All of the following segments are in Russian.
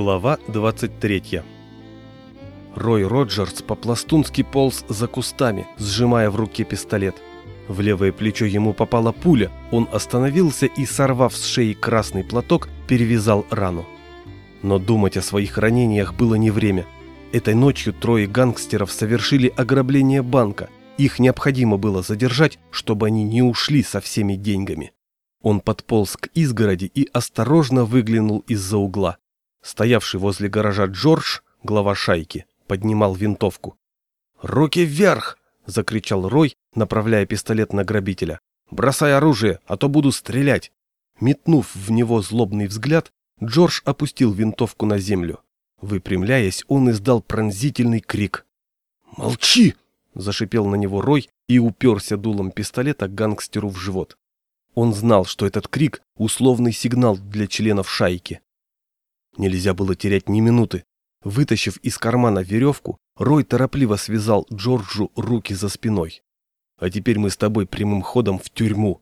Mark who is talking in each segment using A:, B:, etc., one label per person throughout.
A: Глава 23 Рой Роджерс по-пластунски полз за кустами, сжимая в руке пистолет. В левое плечо ему попала пуля, он остановился и, сорвав с шеи красный платок, перевязал рану. Но думать о своих ранениях было не время. Этой ночью трое гангстеров совершили ограбление банка. Их необходимо было задержать, чтобы они не ушли со всеми деньгами. Он подполз к изгороди и осторожно выглянул из-за угла. Стоявший возле гаража Джордж, глава шайки, поднимал винтовку. «Руки вверх!» – закричал Рой, направляя пистолет на грабителя. «Бросай оружие, а то буду стрелять!» Метнув в него злобный взгляд, Джордж опустил винтовку на землю. Выпрямляясь, он издал пронзительный крик. «Молчи!» – зашипел на него Рой и уперся дулом пистолета гангстеру в живот. Он знал, что этот крик – условный сигнал для членов шайки. Нельзя было терять ни минуты. Вытащив из кармана веревку, Рой торопливо связал Джорджу руки за спиной. «А теперь мы с тобой прямым ходом в тюрьму».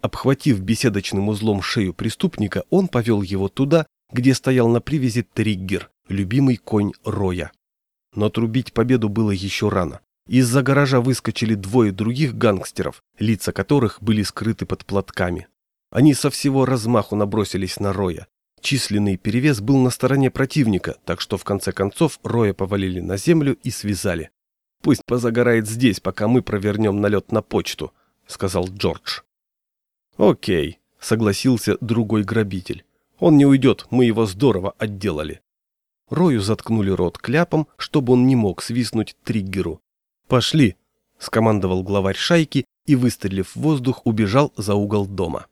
A: Обхватив беседочным узлом шею преступника, он повел его туда, где стоял на привязи триггер, любимый конь Роя. Но трубить победу было еще рано. Из-за гаража выскочили двое других гангстеров, лица которых были скрыты под платками. Они со всего размаху набросились на Роя. Численный перевес был на стороне противника, так что в конце концов Роя повалили на землю и связали. «Пусть позагорает здесь, пока мы провернем налет на почту», — сказал Джордж. «Окей», — согласился другой грабитель. «Он не уйдет, мы его здорово отделали». Рою заткнули рот кляпом, чтобы он не мог свистнуть триггеру. «Пошли», — скомандовал главарь шайки и, выстрелив в воздух, убежал за угол дома.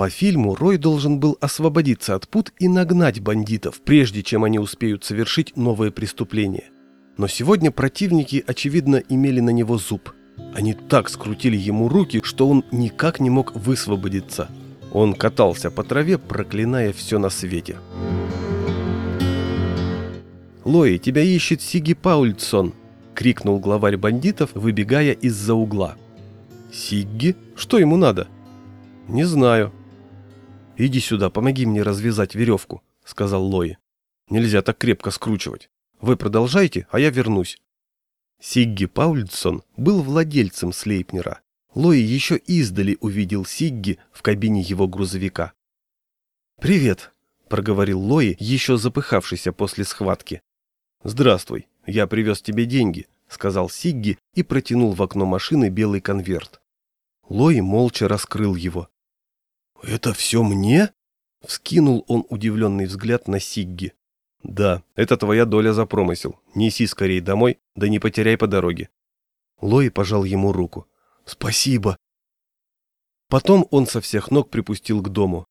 A: По фильму Рой должен был освободиться от пут и нагнать бандитов, прежде чем они успеют совершить новое преступление. Но сегодня противники, очевидно, имели на него зуб. Они так скрутили ему руки, что он никак не мог высвободиться. Он катался по траве, проклиная все на свете. «Лои, тебя ищет Сиги Паульдсон!» — крикнул главарь бандитов, выбегая из-за угла. «Сигги? Что ему надо?» «Не знаю», «Иди сюда, помоги мне развязать веревку», — сказал Лои. «Нельзя так крепко скручивать. Вы продолжайте, а я вернусь». Сигги Паульдсон был владельцем Слейпнера. Лои еще издали увидел Сигги в кабине его грузовика. «Привет», — проговорил Лои, еще запыхавшийся после схватки. «Здравствуй, я привез тебе деньги», — сказал Сигги и протянул в окно машины белый конверт. Лои молча раскрыл его. «Это все мне?» — вскинул он удивленный взгляд на Сигги. «Да, это твоя доля за промысел. Неси скорее домой, да не потеряй по дороге». Лои пожал ему руку. «Спасибо». Потом он со всех ног припустил к дому.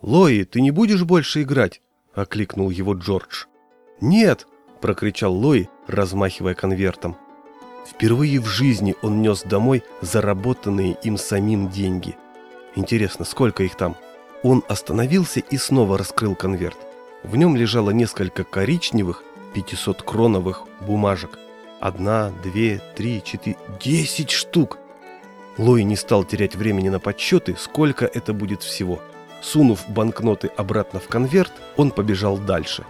A: «Лои, ты не будешь больше играть?» — окликнул его Джордж. «Нет!» — прокричал Лои, размахивая конвертом. Впервые в жизни он нес домой заработанные им самим деньги — Интересно, сколько их там? Он остановился и снова раскрыл конверт. В нем лежало несколько коричневых 500-кроновых бумажек. Одна, две, три, четыре, десять штук! Лой не стал терять времени на подсчеты, сколько это будет всего. Сунув банкноты обратно в конверт, он побежал дальше.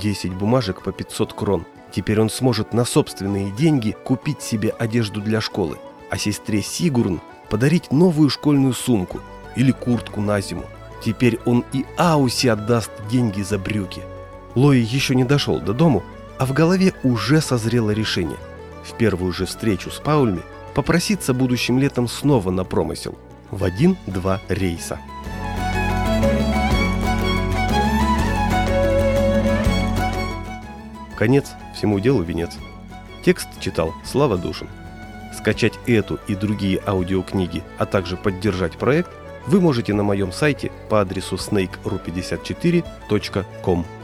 A: Десять бумажек по 500 крон. Теперь он сможет на собственные деньги купить себе одежду для школы, а сестре Сигурн подарить новую школьную сумку или куртку на зиму. Теперь он и Ауси отдаст деньги за брюки. Лои еще не дошел до дому, а в голове уже созрело решение. В первую же встречу с Паульми попроситься будущим летом снова на промысел. В один-два рейса. Конец всему делу венец. Текст читал Слава Душин. Скачать эту и другие аудиокниги, а также поддержать проект вы можете на моем сайте по адресу snakeru54.com.